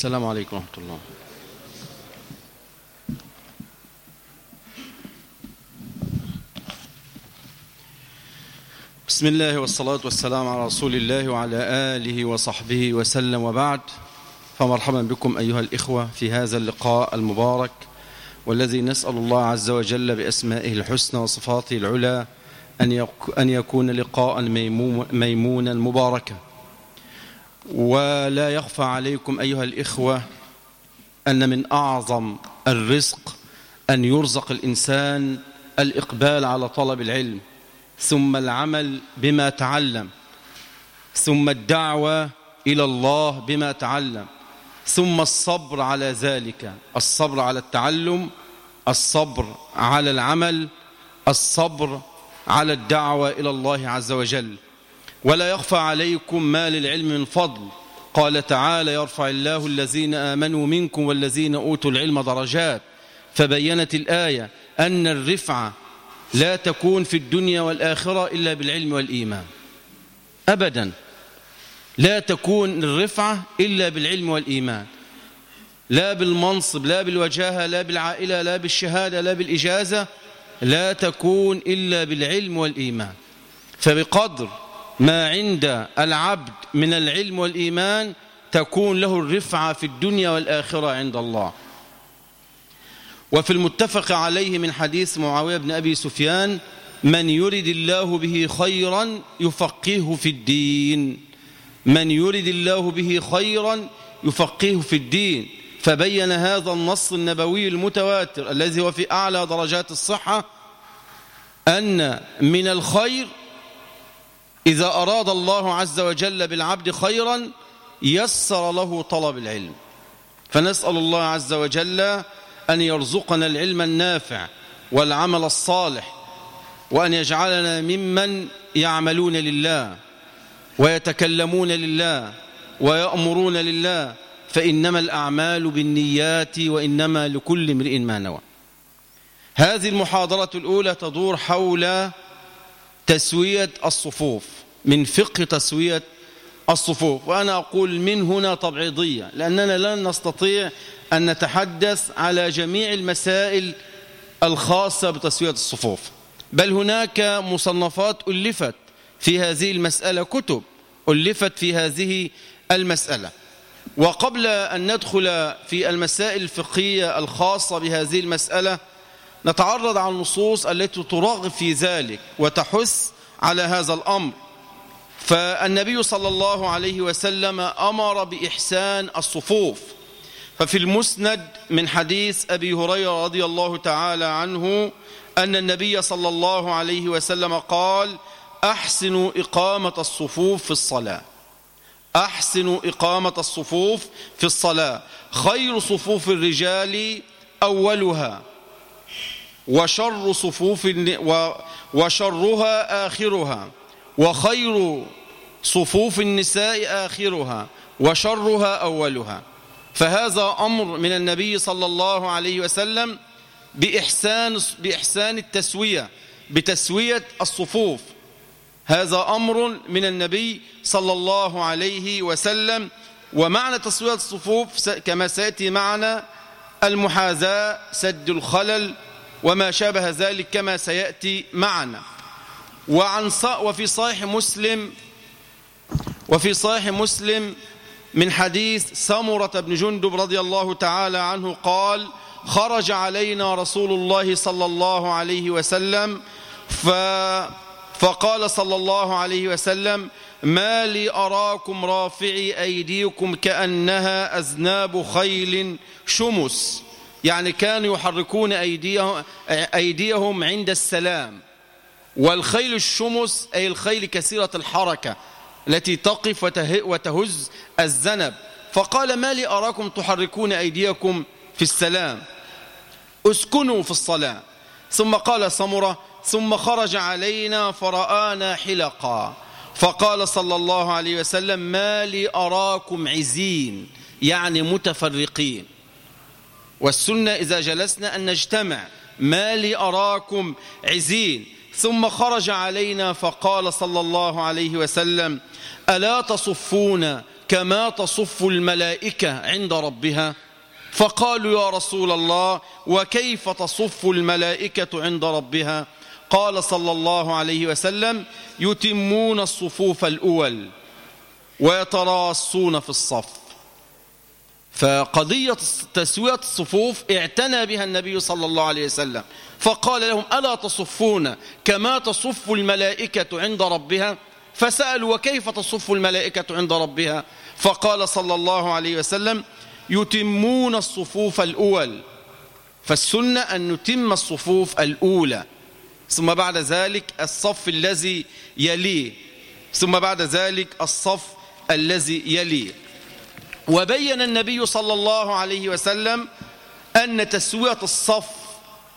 السلام عليكم ورحمة الله. بسم الله والصلاة والسلام على رسول الله وعلى آله وصحبه وسلم وبعد. فمرحبا بكم أيها الإخوة في هذا اللقاء المبارك والذي نسأل الله عز وجل بأسمائه الحسنى وصفاته العلى أن يكون لقاء ميمونا مباركا. ولا يخفى عليكم أيها الإخوة أن من أعظم الرزق أن يرزق الإنسان الإقبال على طلب العلم ثم العمل بما تعلم ثم الدعوة إلى الله بما تعلم ثم الصبر على ذلك الصبر على التعلم الصبر على العمل الصبر على الدعوة إلى الله عز وجل. ولا يخفى عليكم ما للعلم من فضل. قال تعالى يرفع الله الذين آمنوا منكم والذين أوتوا العلم درجات. فبينت الآية أن الرفعة لا تكون في الدنيا والآخرة إلا بالعلم والإيمان. أبدا. لا تكون الرفعة إلا بالعلم والإيمان. لا بالمنصب لا بالوجاهة لا بالعائلة لا بالشهادة لا بالإجازة لا تكون إلا بالعلم والإيمان. فبقدر ما عند العبد من العلم والإيمان تكون له الرفعة في الدنيا والآخرة عند الله. وفي المتفق عليه من حديث معاوية بن أبي سفيان من يرد الله به خيرا يفقهه في الدين. من يرد الله به خيرا يفقهه في الدين. فبين هذا النص النبوي المتواتر الذي هو في أعلى درجات الصحة أن من الخير إذا أراد الله عز وجل بالعبد خيرا يسر له طلب العلم. فنسأل الله عز وجل أن يرزقنا العلم النافع والعمل الصالح وأن يجعلنا ممن يعملون لله ويتكلمون لله ويأمرون لله. فإنما الأعمال بالنيات وإنما لكل امرئ ما نوى. هذه المحاضرة الأولى تدور حول تسوية الصفوف من فقه تسوية الصفوف. وأنا أقول من هنا تبعيضية لأننا لن نستطيع أن نتحدث على جميع المسائل الخاصة بتسوية الصفوف. بل هناك مصنفات ألفت في هذه المسألة كتب ألفت في هذه المسألة. وقبل أن ندخل في المسائل الفقهية الخاصة بهذه المسألة نتعرض على النصوص التي ترغب في ذلك وتحث على هذا الأمر. فالنبي صلى الله عليه وسلم أمر بإحسان الصفوف. ففي المسند من حديث أبي هريرة رضي الله تعالى عنه أن النبي صلى الله عليه وسلم قال أحسنوا إقامة الصفوف في الصلاة. أحسنوا إقامة الصفوف في الصلاة. خير صفوف الرجال أولها. وشر صفوف وشرها آخرها وخير صفوف النساء آخرها وشرها أولها. فهذا أمر من النبي صلى الله عليه وسلم بإحسان, بإحسان التسوية بتسوية الصفوف. هذا أمر من النبي صلى الله عليه وسلم ومعنى تسوية الصفوف كما سيأتي معنا المحاذاة سد الخلل وما شابه ذلك كما سيأتي معنا. وعن وفي صحيح مسلم وفي صحيح مسلم من حديث سمرة بن جندب رضي الله تعالى عنه قال خرج علينا رسول الله صلى الله عليه وسلم ف فقال صلى الله عليه وسلم ما لي أراكم رافعي أيديكم كأنها أذناب خيل شمس. يعني كانوا يحركون أيديهم, أيديهم عند السلام. والخيل الشمس أي الخيل كثيرة الحركة التي تقف وتهز الذنب فقال ما لي أراكم تحركون أيديكم في السلام؟ اسكنوا في الصلاة. ثم قال سمرة ثم خرج علينا فرآنا حلقا. فقال صلى الله عليه وسلم ما لي أراكم عزين. يعني متفرقين. والسنة إذا جلسنا أن نجتمع ما لي أراكم عزين. ثم خرج علينا فقال صلى الله عليه وسلم ألا تصفون كما تصف الملائكة عند ربها؟ فقالوا يا رسول الله وكيف تصف الملائكة عند ربها؟ قال صلى الله عليه وسلم يتمون الصفوف الأول ويتراصون في الصف. فقضية تسوية الصفوف اعتنى بها النبي صلى الله عليه وسلم. فقال لهم ألا تصفون كما تصف الملائكة عند ربها؟ فسألوا وكيف تصف الملائكة عند ربها؟ فقال صلى الله عليه وسلم يتمون الصفوف الأول. فالسنة أن نتم الصفوف الأولى. ثم بعد ذلك الصف الذي يليه. ثم بعد ذلك الصف الذي يليه. وبين النبي صلى الله عليه وسلم أن تسوية الصف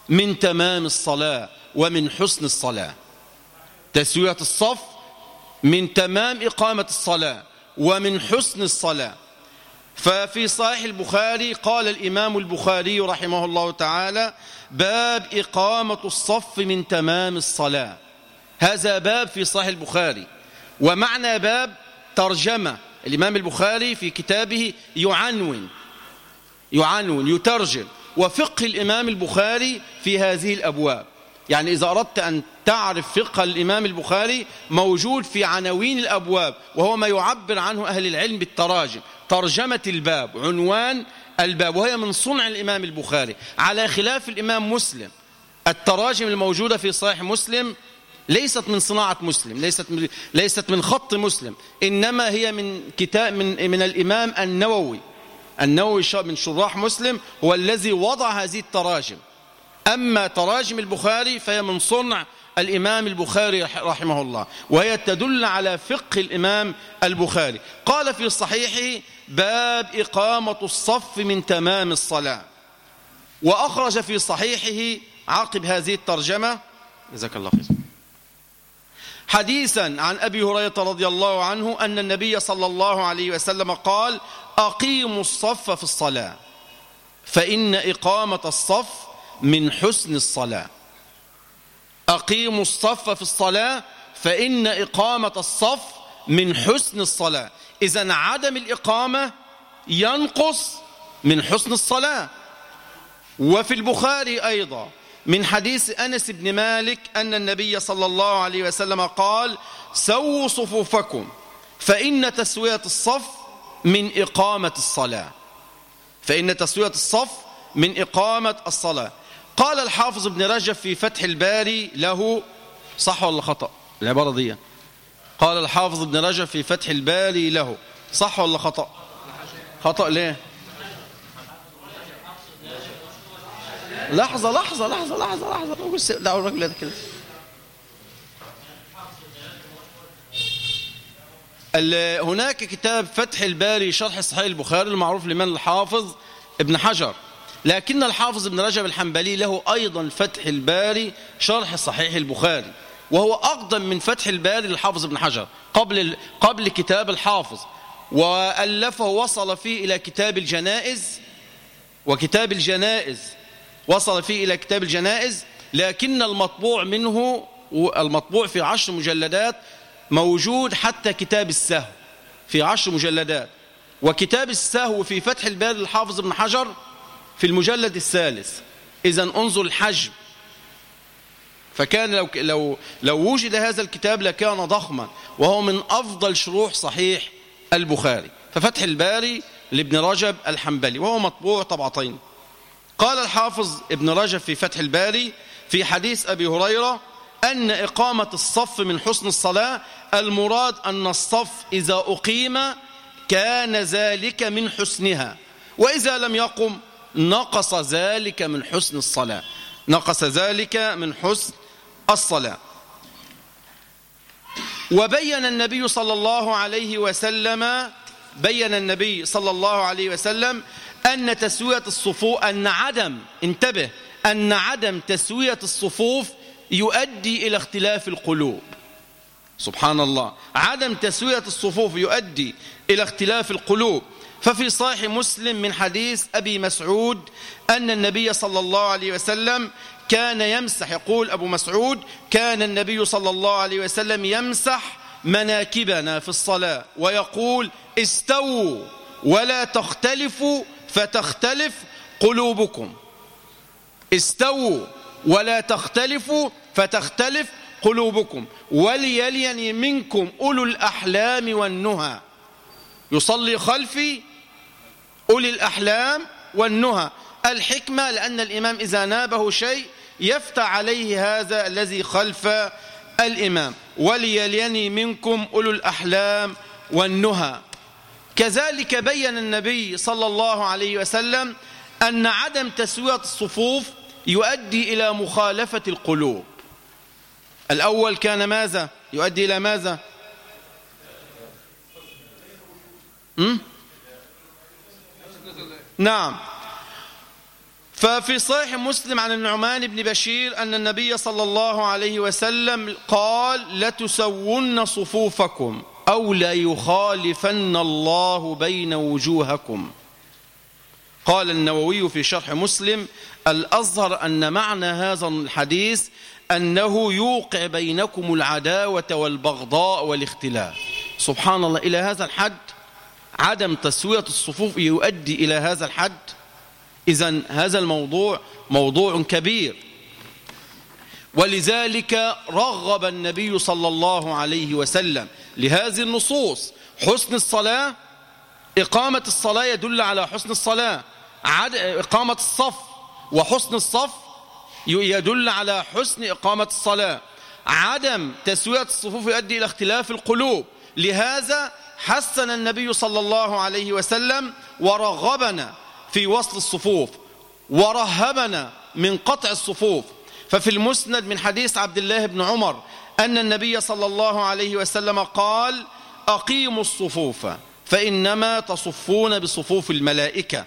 من تمام الصلاة ومن حسن الصلاة. تسوية الصف من تمام إقامة الصلاة ومن حسن الصلاة. ففي صحيح البخاري قال الإمام البخاري رحمه الله تعالى باب إقامة الصف من تمام الصلاة. هذا باب في صحيح البخاري. ومعنى باب ترجمة. الإمام البخاري في كتابه يعنون يعنون يترجم وفقه الإمام البخاري في هذه الأبواب. يعني إذا أردت أن تعرف فقه الإمام البخاري موجود في عناوين الأبواب وهو ما يعبر عنه أهل العلم بالتراجم. ترجمة الباب عنوان الباب وهي من صنع الإمام البخاري. على خلاف الإمام مسلم التراجم الموجودة في صحيح مسلم ليست من صناعة مسلم ليست من, ليست من خط مسلم إنما هي من كتاب من, من الإمام النووي. النووي من شراح مسلم هو الذي وضع هذه التراجم. أما تراجم البخاري فهي من صنع الإمام البخاري رحمه الله وهي تدل على فقه الإمام البخاري. قال في صحيحه باب إقامة الصف من تمام الصلاة وأخرج في صحيحه عقب هذه الترجمة. جزاك الله خير. حديثا عن أبي هريرة رضي الله عنه أن النبي صلى الله عليه وسلم قال أقيموا الصف في الصلاة فإن إقامة الصف من حسن الصلاة. أقيموا الصف في الصلاة فإن إقامة الصف من حسن الصلاة. إذا عدم الإقامة ينقص من حسن الصلاة. وفي البخاري أيضا من حديث أنس بن مالك أن النبي صلى الله عليه وسلم قال سووا صفوفكم فإن تسوية الصف من إقامة الصلاة. فإن تسوية الصف من إقامة الصلاة. قال الحافظ ابن رجب في فتح الباري له صح ولا خطأ؟ العبارة دي. قال الحافظ ابن رجب في فتح الباري له صح ولا خطأ؟ خطأ ليه؟ لحظة لحظة لحظة لحظة لحظة. دعوا الرجل هذا كده هناك كتاب فتح الباري شرح صحيح البخاري المعروف لمن الحافظ ابن حجر. لكن الحافظ ابن رجب الحنبلي له أيضا فتح الباري شرح صحيح البخاري وهو أقدم من فتح الباري للحافظ ابن حجر قبل, قبل كتاب الحافظ. وألفه وصل فيه إلى كتاب الجنائز وكتاب الجنائز. وصل فيه إلى كتاب الجنائز لكن المطبوع منه المطبوع في عشر مجلدات موجود حتى كتاب السهو. في عشر مجلدات. وكتاب السهو في فتح الباري للحافظ ابن حجر في المجلد الثالث. إذا انظر الحجم. فكان لو, لو, لو وجد هذا الكتاب لكان ضخما وهو من أفضل شروح صحيح البخاري. ففتح الباري لابن رجب الحنبلي وهو مطبوع طبعتين. قال الحافظ ابن رجب في فتح الباري في حديث أبي هريرة أن إقامة الصف من حسن الصلاة المراد أن الصف إذا أقيم كان ذلك من حسنها وإذا لم يقم نقص ذلك من حسن الصلاة نقص ذلك من حسن الصلاة. وبين النبي صلى الله عليه وسلم بين النبي صلى الله عليه وسلم أن تسوية الصفوف أن عدم انتبه أن عدم تسوية الصفوف يؤدي إلى اختلاف القلوب. سبحان الله عدم تسوية الصفوف يؤدي إلى اختلاف القلوب. ففي صحيح مسلم من حديث أبي مسعود أن النبي صلى الله عليه وسلم كان يمسح يقول أبو مسعود كان النبي صلى الله عليه وسلم يمسح مناكبنا في الصلاة ويقول استووا ولا تختلفوا فتختلف قلوبكم. استووا ولا تختلفوا فتختلف قلوبكم. وليلين منكم أولو الأحلام والنهى. يصلي خلفي أولي الأحلام والنهى. الحكمة لأن الإمام إذا نابه شيء يفتح عليه هذا الذي خلف الإمام. وليليني منكم أولو الأحلام والنهى. كذلك بين النبي صلى الله عليه وسلم أن عدم تسوية الصفوف يؤدي إلى مخالفة القلوب. الأول كان ماذا؟ يؤدي إلى ماذا؟ م? نعم. ففي صحيح مسلم عن النعمان بن بشير أن النبي صلى الله عليه وسلم قال لتسون صفوفكم. أو ليخالفن الله بين وجوهكم. قال النووي في شرح مسلم الأظهر أن معنى هذا الحديث أنه يوقع بينكم العداوة والبغضاء والاختلاف. سبحان الله إلى هذا الحد عدم تسوية الصفوف يؤدي إلى هذا الحد؟ إذا هذا الموضوع موضوع كبير. ولذلك رغب النبي صلى الله عليه وسلم لهذه النصوص. حسن الصلاة إقامة الصلاة يدل على حسن الصلاة. إقامة الصف وحسن الصف يدل على حسن إقامة الصلاة. عدم تسوية الصفوف يؤدي إلى اختلاف القلوب. لهذا حسن النبي صلى الله عليه وسلم ورغبنا في وصل الصفوف ورهبنا من قطع الصفوف. ففي المسند من حديث عبد الله بن عمر أن النبي صلى الله عليه وسلم قال أقيموا الصفوف فإنما تصفون بصفوف الملائكة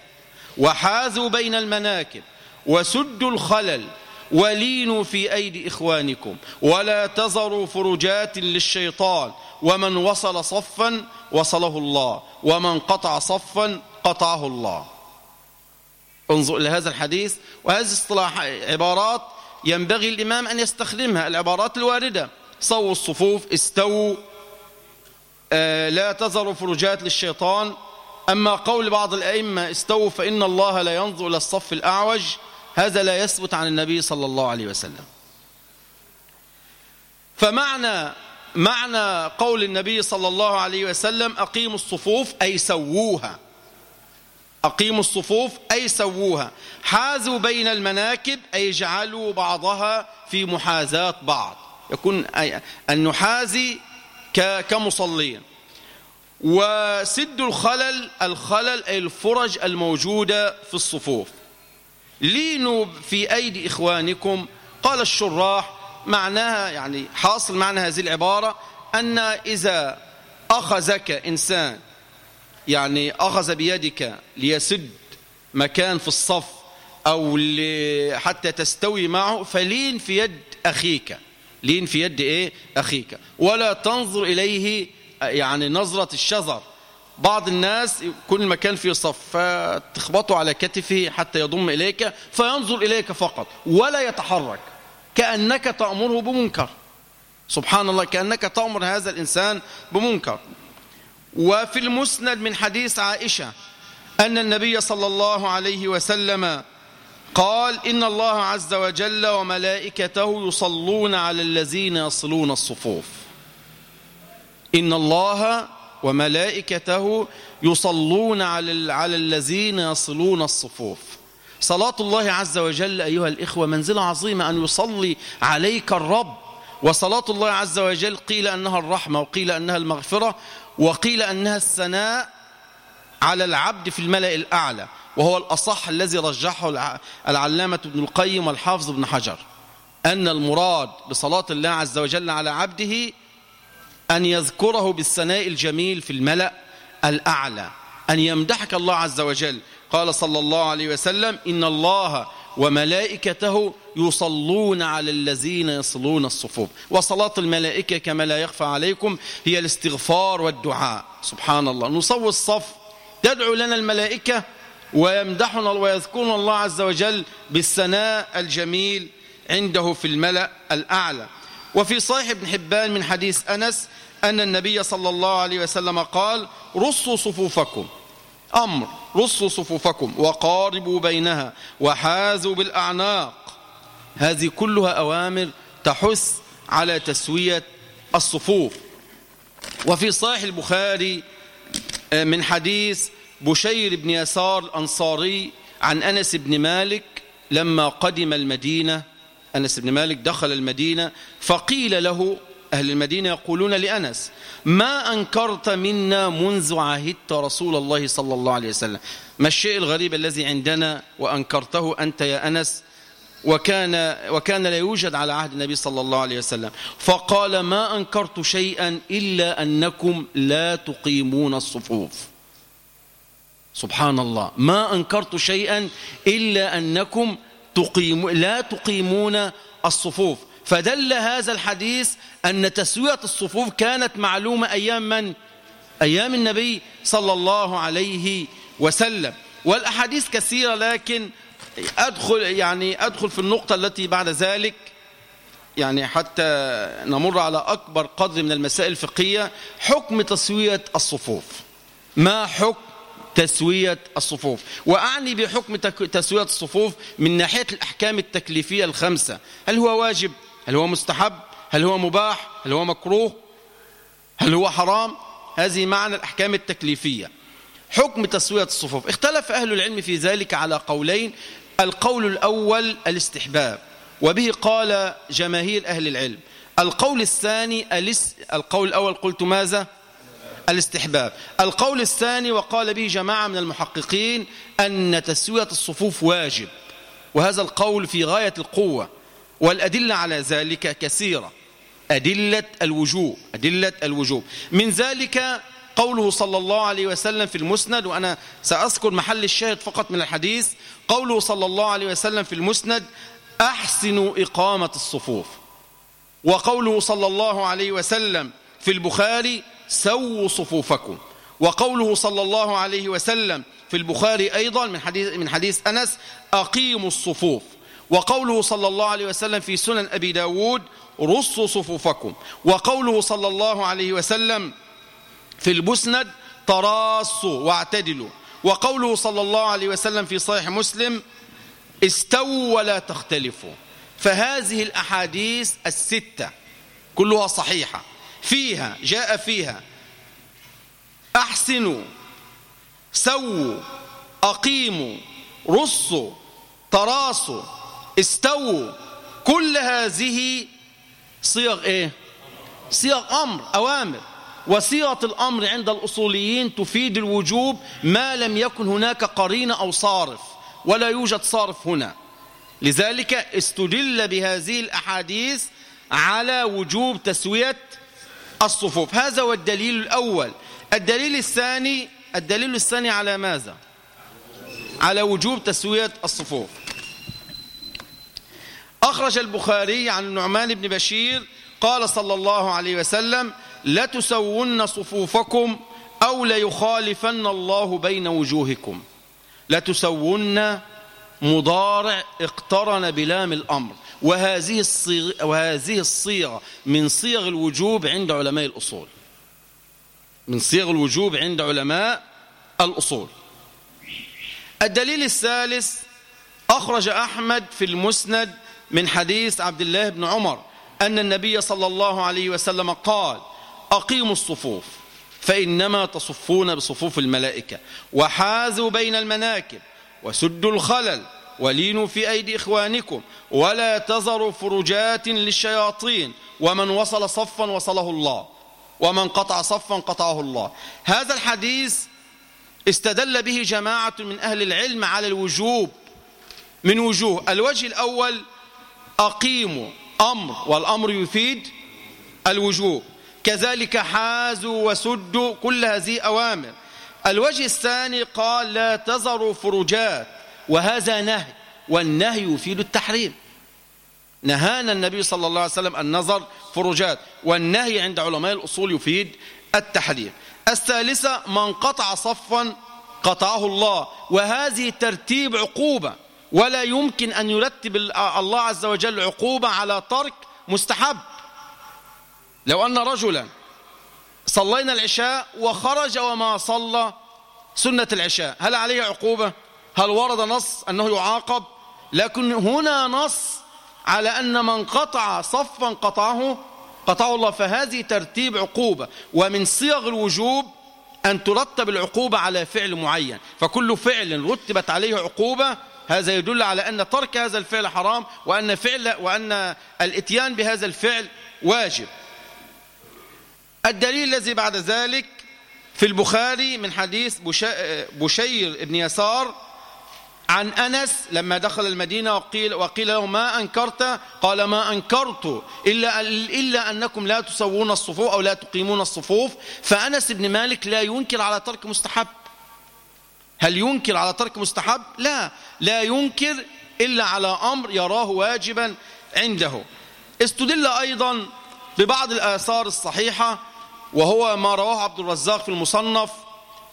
وحاذوا بين المناكب وسدوا الخلل ولينوا في أيدي إخوانكم ولا تذروا فرجات للشيطان ومن وصل صفا وصله الله ومن قطع صفا قطعه الله. انظر إلى هذا الحديث وهذه اصطلاح عبارات ينبغي الإمام أن يستخدمها العبارات الواردة. صووا الصفوف استووا. آه لا تذروا فرجات للشيطان. أما قول بعض الأئمة استووا فإن الله لا ينظر إلى الصف الأعوج هذا لا يثبت عن النبي صلى الله عليه وسلم. فمعنى معنى قول النبي صلى الله عليه وسلم أقيموا الصفوف أي سووها. أقيموا الصفوف أي سووها. حازوا بين المناكب أي جعلوا بعضها في محاذاة بعض. يكون أن نحازي كمصلين. وسد الخلل الخلل أي الفرج الموجودة في الصفوف. لينوا في أيدي إخوانكم قال الشراح معناها يعني حاصل معنى هذه العبارة أن إذا أخذك إنسان يعني أخذ بيدك ليسد مكان في الصف أو حتى تستوي معه فلين في يد أخيك. لين في يد إيه؟ أخيك. ولا تنظر إليه يعني نظرة الشذر بعض الناس يكون المكان فيه صف فتخبطه على كتفه حتى يضم إليك فينظر إليك فقط ولا يتحرك. كأنك تأمره بمنكر. سبحان الله كأنك تأمر هذا الإنسان بمنكر. وفي المسند من حديث عائشة أن النبي صلى الله عليه وسلم قال إن الله عز وجل وملائكته يصلون على الذين يصلون الصفوف. إن الله وملائكته يصلون على على الذين يصلون الصفوف. صلاة الله عز وجل أيها الإخوة منزلة عظيمة أن يصلي عليك الرب. وصلاة الله عز وجل قيل أنها الرحمة وقيل أنها المغفرة. وقيل أنها الثناء على العبد في الملأ الأعلى وهو الأصح الذي رجحه العلامة ابن القيم والحافظ ابن حجر أن المراد بصلاة الله عز وجل على عبده أن يذكره بالثناء الجميل في الملأ الأعلى أن يمدحك الله عز وجل. قال صلى الله عليه وسلم إن الله وملائكته يصلون على الذين يصلون الصفوف. وصلاة الملائكة كما لا يخفى عليكم هي الاستغفار والدعاء. سبحان الله نصوي الصف. تدعو لنا الملائكة ويمدحنا ويذكرنا الله عز وجل بالثناء الجميل عنده في الملأ الأعلى. وفي صحيح ابن حبان من حديث أنس أن النبي صلى الله عليه وسلم قال رصوا صفوفكم. أمر رصوا صفوفكم وقاربوا بينها وحازوا بالأعناق. هذه كلها أوامر تحث على تسوية الصفوف. وفي صحيح البخاري آه، من حديث بشير بن يسار الأنصاري عن أنس بن مالك لما قدم المدينة أنس بن مالك دخل المدينة فقيل له أهل المدينة يقولون لأنس ما أنكرت منا منذ عهدت رسول الله صلى الله عليه وسلم. ما الشيء الغريب الذي عندنا وأنكرته أنت يا أنس؟ وكان, وكان لا يوجد على عهد النبي صلى الله عليه وسلم. فقال ما أنكرت شيئا إلا أنكم لا تقيمون الصفوف. سبحان الله. ما أنكرت شيئا إلا أنكم تقيم لا تقيمون الصفوف. فدل هذا الحديث أن تسوية الصفوف كانت معلومة أيام من؟ أيام النبي صلى الله عليه وسلم. والأحاديث كثيرة لكن أدخل يعني أدخل في النقطة التي بعد ذلك. يعني حتى نمر على أكبر قدر من المسائل الفقهية. حكم تسوية الصفوف. ما حكم تسوية الصفوف؟ وأعني بحكم تسوية الصفوف من ناحية الأحكام التكليفية الخمسة. هل هو واجب؟ هل هو مستحب؟ هل هو مباح؟ هل هو مكروه؟ هل هو حرام؟ هذه معنى الأحكام التكليفية. حكم تسوية الصفوف. اختلف أهل العلم في ذلك على قولين. القول الأول الاستحباب وبه قال جماهير أهل العلم. القول الثاني القول الأول قلت ماذا؟ الاستحباب. القول الثاني وقال به جماعة من المحققين أن تسوية الصفوف واجب وهذا القول في غاية القوة. والأدلة على ذلك كثيرة. أدلة الوجوب أدلة الوجوب. من ذلك قوله صلى الله عليه وسلم في المسند وأنا سأذكر محل الشاهد فقط من الحديث قوله صلى الله عليه وسلم في المسند أحسنوا إقامة الصفوف. وقوله صلى الله عليه وسلم في البخاري سووا صفوفكم. وقوله صلى الله عليه وسلم في البخاري أيضا من حديث, من حديث أنس أقيموا الصفوف. وقوله صلى الله عليه وسلم في سنن أبي داود رصوا صفوفكم. وقوله صلى الله عليه وسلم في المسند تراصوا واعتدلوا. وقوله صلى الله عليه وسلم في صحيح مسلم استووا ولا تختلفوا. فهذه الأحاديث الستة كلها صحيحة. فيها جاء فيها. أحسنوا سووا أقيموا رصوا تراصوا. استووا. كل هذه صيغ إيه؟ صيغ أمر أوامر. وصيغة الأمر عند الأصوليين تفيد الوجوب ما لم يكن هناك قرين أو صارف ولا يوجد صارف هنا. لذلك استدل بهذه الأحاديث على وجوب تسوية الصفوف. هذا هو الدليل الأول. الدليل الثاني الدليل الثاني على ماذا؟ على وجوب تسوية الصفوف. أخرج البخاري عن النعمان بن بشير قال صلى الله عليه وسلم لتسون صفوفكم أو ليخالفن الله بين وجوهكم. لتسون مضارع اقترن بلام الأمر. وهذه الصيغة, وهذه الصيغة من صيغ الوجوب عند علماء الأصول. من صيغ الوجوب عند علماء الأصول. الدليل الثالث أخرج أحمد في المسند من حديث عبد الله بن عمر أن النبي صلى الله عليه وسلم قال أقيموا الصفوف فإنما تصفون بصفوف الملائكة وحاذوا بين المناكب وسدوا الخلل ولينوا في أيدي إخوانكم ولا تذروا فرجات للشياطين ومن وصل صفا وصله الله ومن قطع صفا قطعه الله. هذا الحديث استدل به جماعة من أهل العلم على الوجوب من وجوه. الوجه الأول أقيموا أمر والأمر يفيد الوجوب كذلك حازوا وسدوا كل هذه أوامر. الوجه الثاني قال لا تذروا فرجات وهذا نهي والنهي يفيد التحريم نهانا النبي صلى الله عليه وسلم أن نظر فرجات والنهي عند علماء الأصول يفيد التحريم الثالثة من قطع صفا قطعه الله وهذه ترتيب عقوبة. ولا يمكن أن يرتب الله عز وجل عقوبة على ترك مستحب. لو أن رجلا صلينا العشاء وخرج وما صلى سنة العشاء هل عليه عقوبة؟ هل ورد نص أنه يعاقب؟ لكن هنا نص على أن من قطع صفا قطعه قطعه الله فهذه ترتيب عقوبة. ومن صيغ الوجوب أن ترتب العقوبة على فعل معين. فكل فعل رتبت عليه عقوبة هذا يدل على أن ترك هذا الفعل حرام وأن, فعل وأن الإتيان بهذا الفعل واجب. الدليل الذي بعد ذلك في البخاري من حديث بشير بن يسار عن أنس لما دخل المدينة وقيل, وقيل له ما أنكرت؟ قال ما أنكرت إلا, إلا أنكم لا تسوون الصفوف أو لا تقيمون الصفوف. فأنس بن مالك لا ينكر على ترك مستحب. هل ينكر على ترك مستحب؟ لا. لا ينكر إلا على أمر يراه واجبا عنده. استدل أيضا ببعض الآثار الصحيحة وهو ما رواه عبد الرزاق في المصنف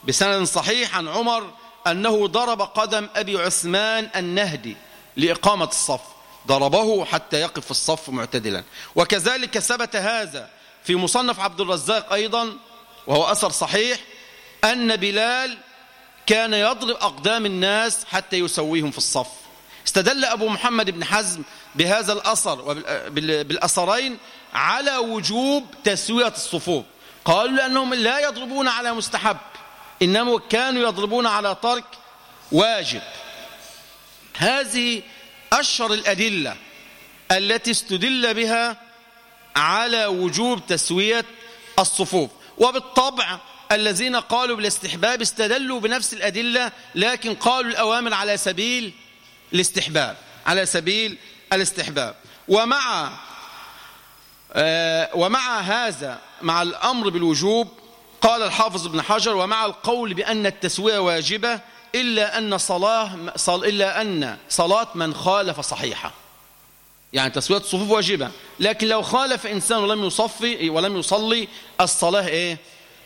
بسند صحيح عن عمر أنه ضرب قدم أبي عثمان النهدي لإقامة الصف. ضربه حتى يقف الصف معتدلا. وكذلك ثبت هذا في مصنف عبد الرزاق أيضا وهو أثر صحيح أن بلال كان يضرب أقدام الناس حتى يسويهم في الصف. استدل أبو محمد بن حزم بهذا الأثر بالأثرين على وجوب تسوية الصفوف. قالوا لأنهم لا يضربون على مستحب إنما كانوا يضربون على ترك واجب. هذه أشهر الأدلة التي استدل بها على وجوب تسوية الصفوف. وبالطبع الذين قالوا بالاستحباب استدلوا بنفس الأدلة لكن قالوا الأوامر على سبيل الاستحباب على سبيل الاستحباب. ومع آه ومع هذا مع الأمر بالوجوب قال الحافظ ابن حجر ومع القول بأن التسوية واجبة إلا أن صلاة صل إلا أن صلاة من خالف صحيحة. يعني تسوية الصفوف واجبة لكن لو خالف إنسان ولم يصفي ولم يصلي الصلاة إيه؟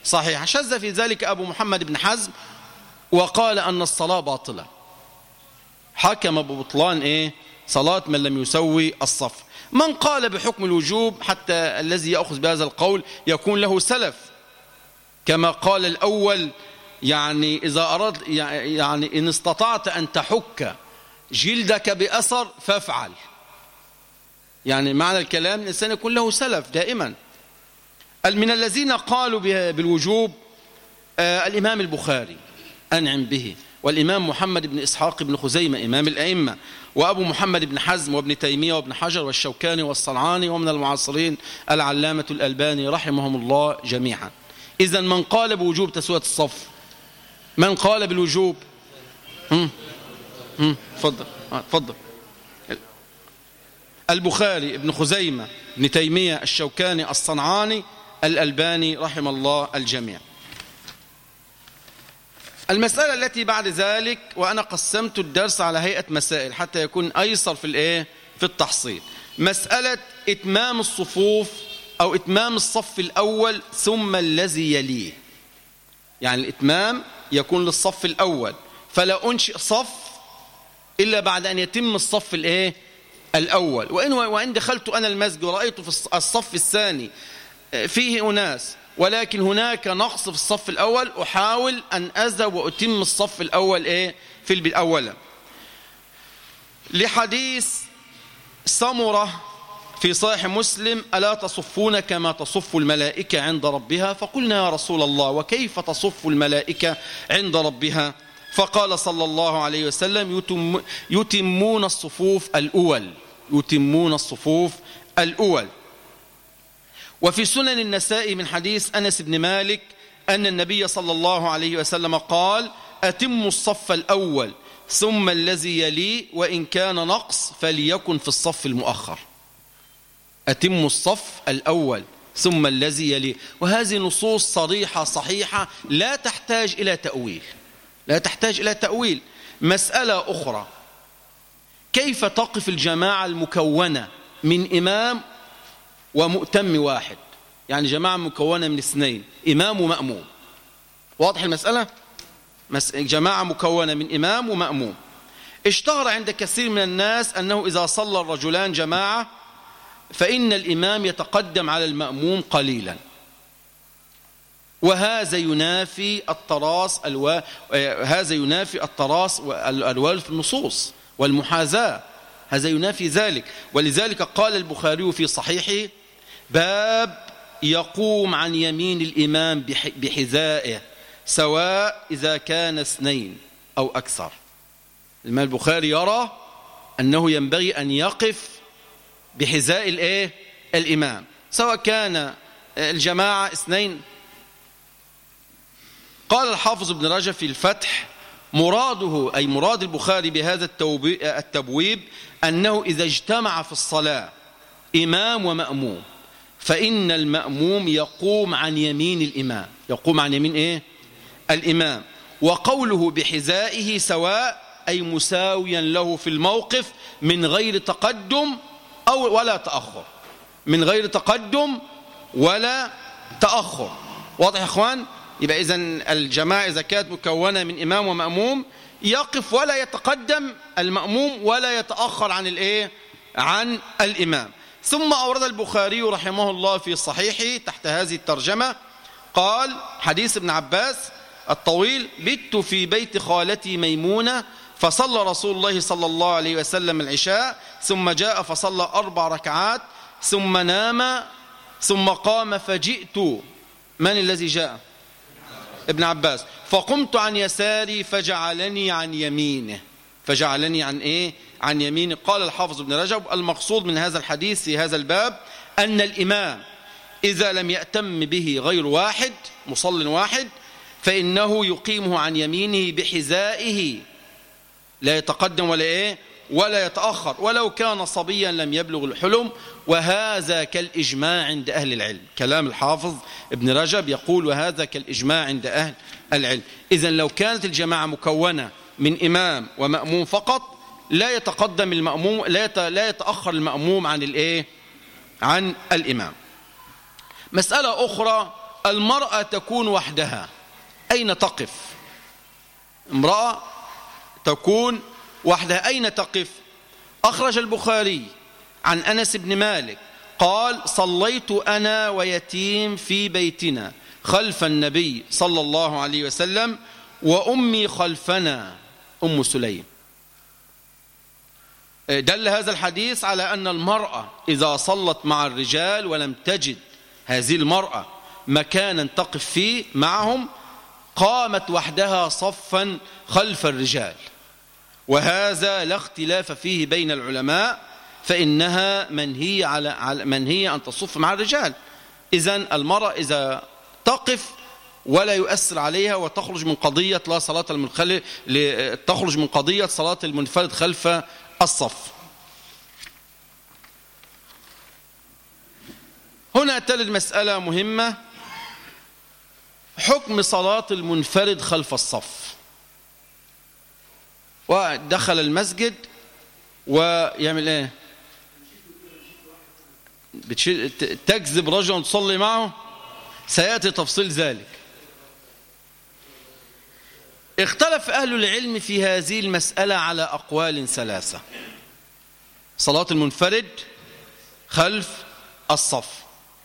صحيحة شذ في ذلك أبو محمد بن حزم وقال أن الصلاة باطلة. حكم ببطلان إيه؟ صلاة من لم يسوي الصف. من قال بحكم الوجوب حتى الذي يأخذ بهذا القول يكون له سلف. كما قال الأول يعني إذا أراد يعني إن استطعت أن تحك جلدك بأثر فافعل. يعني معنى الكلام الإنسان يكون له سلف دائما. من الذين قالوا بالوجوب آه الإمام البخاري. أنعم به. والإمام محمد بن إسحاق بن خزيمة إمام الأئمة. وأبو محمد بن حزم وابن تيمية وابن حجر والشوكاني والصنعاني ومن المعاصرين العلامة الألباني رحمهم الله جميعا. إذا من قال بوجوب تسوية الصف؟ من قال بالوجوب؟ هم؟ هم؟ فضل آه، فضل البخاري ابن خزيمة ابن تيمية الشوكاني الصنعاني الألباني رحم الله الجميع. المسألة التي بعد ذلك وأنا قسمت الدرس على هيئة مسائل حتى يكون أيسر في الإيه؟ في التحصيل. مسألة إتمام الصفوف أو إتمام الصف الأول ثم الذي يليه. يعني الإتمام يكون للصف الأول. فلا أنشئ صف إلا بعد أن يتم الصف الإيه؟ الأول. وإن وإن دخلت أنا المسجد ورأيت في الصف الثاني فيه أناس ولكن هناك نقص في الصف الأول أحاول أن أذهب وأتم الصف الأول إيه؟ في الأول لحديث سمرة في صحيح مسلم ألا تصفون كما تصف الملائكة عند ربها؟ فقلنا يا رسول الله وكيف تصف الملائكة عند ربها؟ فقال صلى الله عليه وسلم يتم يتمون الصفوف الأول. يتمون الصفوف الأول. وفي سنن النساء من حديث أنس بن مالك أن النبي صلى الله عليه وسلم قال أتم الصف الأول ثم الذي يلي وإن كان نقص فليكن في الصف المؤخر. أتم الصف الأول ثم الذي يلي. وهذه نصوص صريحة صحيحة لا تحتاج إلى تأويل. لا تحتاج إلى تأويل. مسألة أخرى. كيف تقف الجماعة المكونة من إمام ومؤتم واحد. يعني جماعة مكونة من اثنين إمام ومأموم. واضح المسألة؟ جماعة مكونة من إمام ومأموم. اشتهر عند كثير من الناس أنه إذا صلى الرجلان جماعة فإن الإمام يتقدم على المأموم قليلا. وهذا ينافي التراص ألو... هذا ينافي التراص والألوال في النصوص والمحاذاة. هذا ينافي ذلك. ولذلك قال البخاري في صحيحه باب يقوم عن يمين الإمام بحذائه سواء إذا كان اثنين أو أكثر. الإمام البخاري يرى أنه ينبغي أن يقف بحذاء الإيه؟ الإمام. سواء كان الجماعة اثنين. قال الحافظ ابن رجب في الفتح مراده أي مراد البخاري بهذا التبويب أنه إذا اجتمع في الصلاة إمام ومأموم. فإن المأموم يقوم عن يمين الإمام. يقوم عن يمين إيه؟ الإمام. وقوله بحذائه سواء أي مساويا له في الموقف من غير تقدم أو ولا تأخر. من غير تقدم ولا تأخر. واضح يا أخوان؟ يبقى إذا الجماعة إذا كانت مكونة من إمام ومأموم يقف ولا يتقدم المأموم ولا يتأخر عن الإيه؟ عن الإمام. ثم أورد البخاري رحمه الله في صحيحه تحت هذه الترجمة قال حديث ابن عباس الطويل بت في بيت خالتي ميمونة فصلى رسول الله صلى الله عليه وسلم العشاء ثم جاء فصلى أربع ركعات ثم نام ثم قام فجئت. من الذي جاء؟ ابن عباس. فقمت عن يساري فجعلني عن يمينه. فجعلني عن إيه؟ عن يمينه قال الحافظ ابن رجب المقصود من هذا الحديث في هذا الباب أن الإمام إذا لم يأتم به غير واحد مصل واحد فإنه يقيمه عن يمينه بحذائه. لا يتقدم ولا إيه؟ ولا يتأخر. ولو كان صبيا لم يبلغ الحلم وهذا كالإجماع عند أهل العلم. كلام الحافظ ابن رجب يقول وهذا كالإجماع عند أهل العلم. إذا لو كانت الجماعة مكونة من إمام ومأموم فقط لا يتقدم المأموم لا لا يتأخر المأموم عن الإيه؟ عن الإمام. مسألة أخرى المرأة تكون وحدها. أين تقف؟ امرأة تكون وحدها. أين تقف؟ أخرج البخاري عن أنس بن مالك قال صليت أنا ويتيم في بيتنا خلف النبي صلى الله عليه وسلم وأمي خلفنا. أم سليم. دل هذا الحديث على أن المرأة إذا صلت مع الرجال ولم تجد هذه المرأة مكانا تقف فيه معهم قامت وحدها صفا خلف الرجال. وهذا لا اختلاف فيه بين العلماء فإنها منهي على منهي أن تصف مع الرجال. إذا المرأة إذا تقف ولا يؤثر عليها وتخرج من قضية لا صلاة المنخل تخرج من قضية صلاة المنفرد خلف الصف. هنا تلد مسألة مهمة. حكم صلاة المنفرد خلف الصف. ودخل المسجد ويعمل إيه؟ تجذب رجلا تصلي معه؟ سيأتي تفصيل ذلك. اختلف أهل العلم في هذه المسألة على أقوال ثلاثة. صلاة المنفرد خلف الصف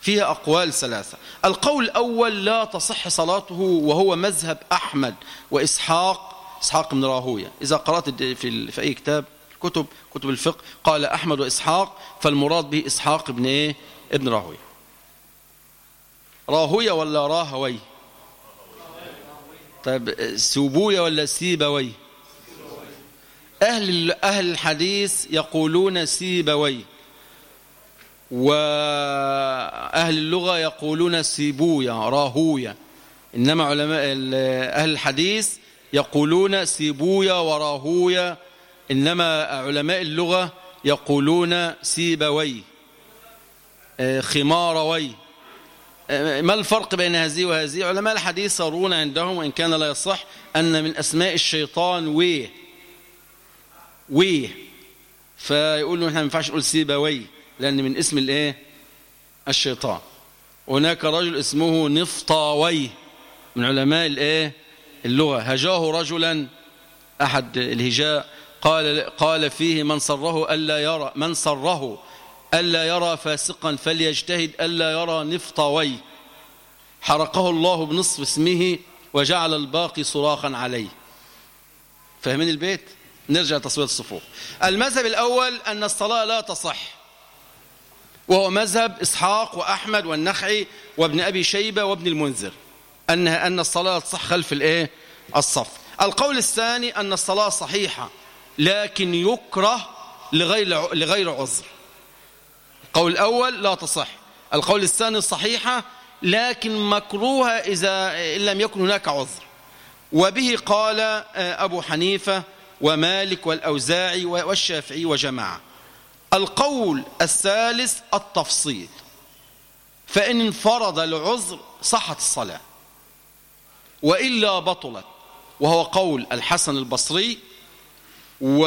فيها أقوال ثلاثة. القول الأول لا تصح صلاته وهو مذهب أحمد وإسحاق. إسحاق بن راهوية. إذا قرأت في, أي كتاب كتب كتب الفقه قال أحمد وإسحاق فالمراد به إسحاق بن إيه؟ ابن راهوية. راهوية ولا راهوي؟ طيب سوبوية ولا سيبوي؟ أهل, أهل الحديث يقولون سيبوي وأهل اللغة يقولون سيبويا راهويا. إنما علماء أهل الحديث يقولون سيبويا وراهويا إنما علماء اللغة يقولون سيبوي آه، خماروي. ما الفرق بين هذه وهذه؟ علماء الحديث يرون عندهم وإن كان لا يصح أن من أسماء الشيطان ويه ويه فيقولوا إحنا ما ينفعش نقول سيبوي لأن من اسم الإيه؟ الشيطان. هناك رجل اسمه نفطاوي من علماء الإيه؟ اللغة. هجاه رجلا أحد الهجاء قال قال فيه من سره ألا يرى من سره. ألا يرى فاسقا فليجتهد ألا يرى نفطوي حرقه الله بنصف اسمه وجعل الباقي صراخا عليه. فاهمين البيت؟ نرجع تصوير الصفوف. المذهب الأول أن الصلاة لا تصح. وهو مذهب إسحاق وأحمد والنخعي وابن أبي شيبة وابن المنذر. أن أن الصلاة تصح خلف الإيه؟ الصف القول الثاني أن الصلاة صحيحة لكن يكره لغير لغير عذر. القول الأول لا تصح. القول الثاني صحيحة لكن مكروهة إذا لم يكن هناك عذر. وبه قال آه، أبو حنيفة ومالك والأوزاعي والشافعي وجماعة. القول الثالث التفصيل. فإن انفرض العذر صحت الصلاة. وإلا بطلت. وهو قول الحسن البصري و...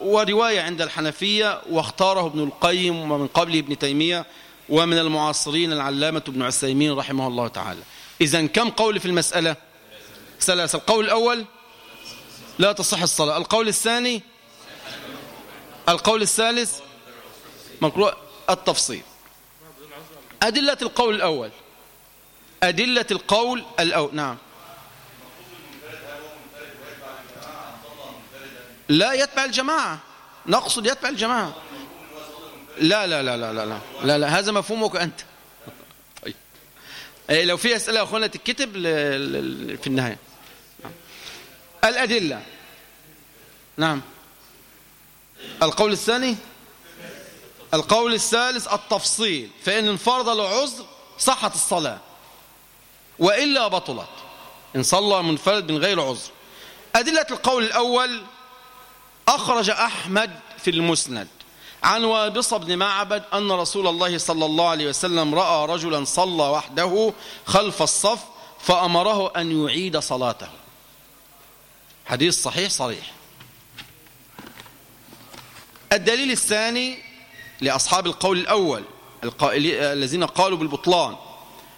ورواية عند الحنفية واختاره ابن القيم ومن قبله ابن تيمية ومن المعاصرين العلامة ابن عثيمين رحمه الله تعالى. إذا كم قول في المسألة؟ ثلاثة القول الأول؟ لا تصح الصلاة. القول الثاني؟ القول الثالث؟ مقروء التفصيل. أدلة القول الأول. أدلة القول الأول نعم. لا يتبع الجماعة. نقصد يتبع الجماعة. لا لا لا لا لا لا لا, لا. هذا مفهومك أنت. طيب. إيه، لو في أسئلة أخوانا تكتب في النهاية. الأدلة. نعم. القول الثاني؟ القول الثالث التفصيل. فإن انفرض العذر صحت الصلاة. وإلا بطلت. إن صلى منفرد من غير عذر. أدلة القول الأول أخرج أحمد في المسند عن وابص بن معبد أن رسول الله صلى الله عليه وسلم رأى رجلا صلى وحده خلف الصف فأمره أن يعيد صلاته. حديث صحيح صريح. الدليل الثاني لأصحاب القول الأول الذين قالوا بالبطلان.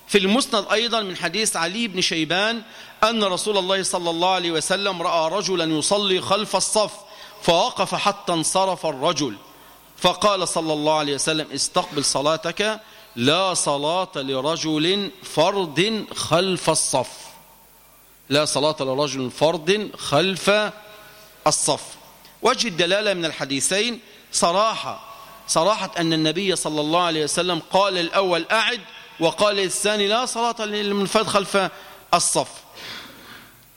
في المسند أيضا من حديث علي بن شيبان أن رسول الله صلى الله عليه وسلم رأى رجلا يصلي خلف الصف فوقف حتى انصرف الرجل. فقال صلى الله عليه وسلم استقبل صلاتك لا صلاة لرجل فرد خلف الصف. لا صلاة لرجل فرد خلف الصف. وجه الدلالة من الحديثين صراحة. صراحة أن النبي صلى الله عليه وسلم قال الأول أعد وقال الثاني لا صلاة للمنفرد خلف الصف.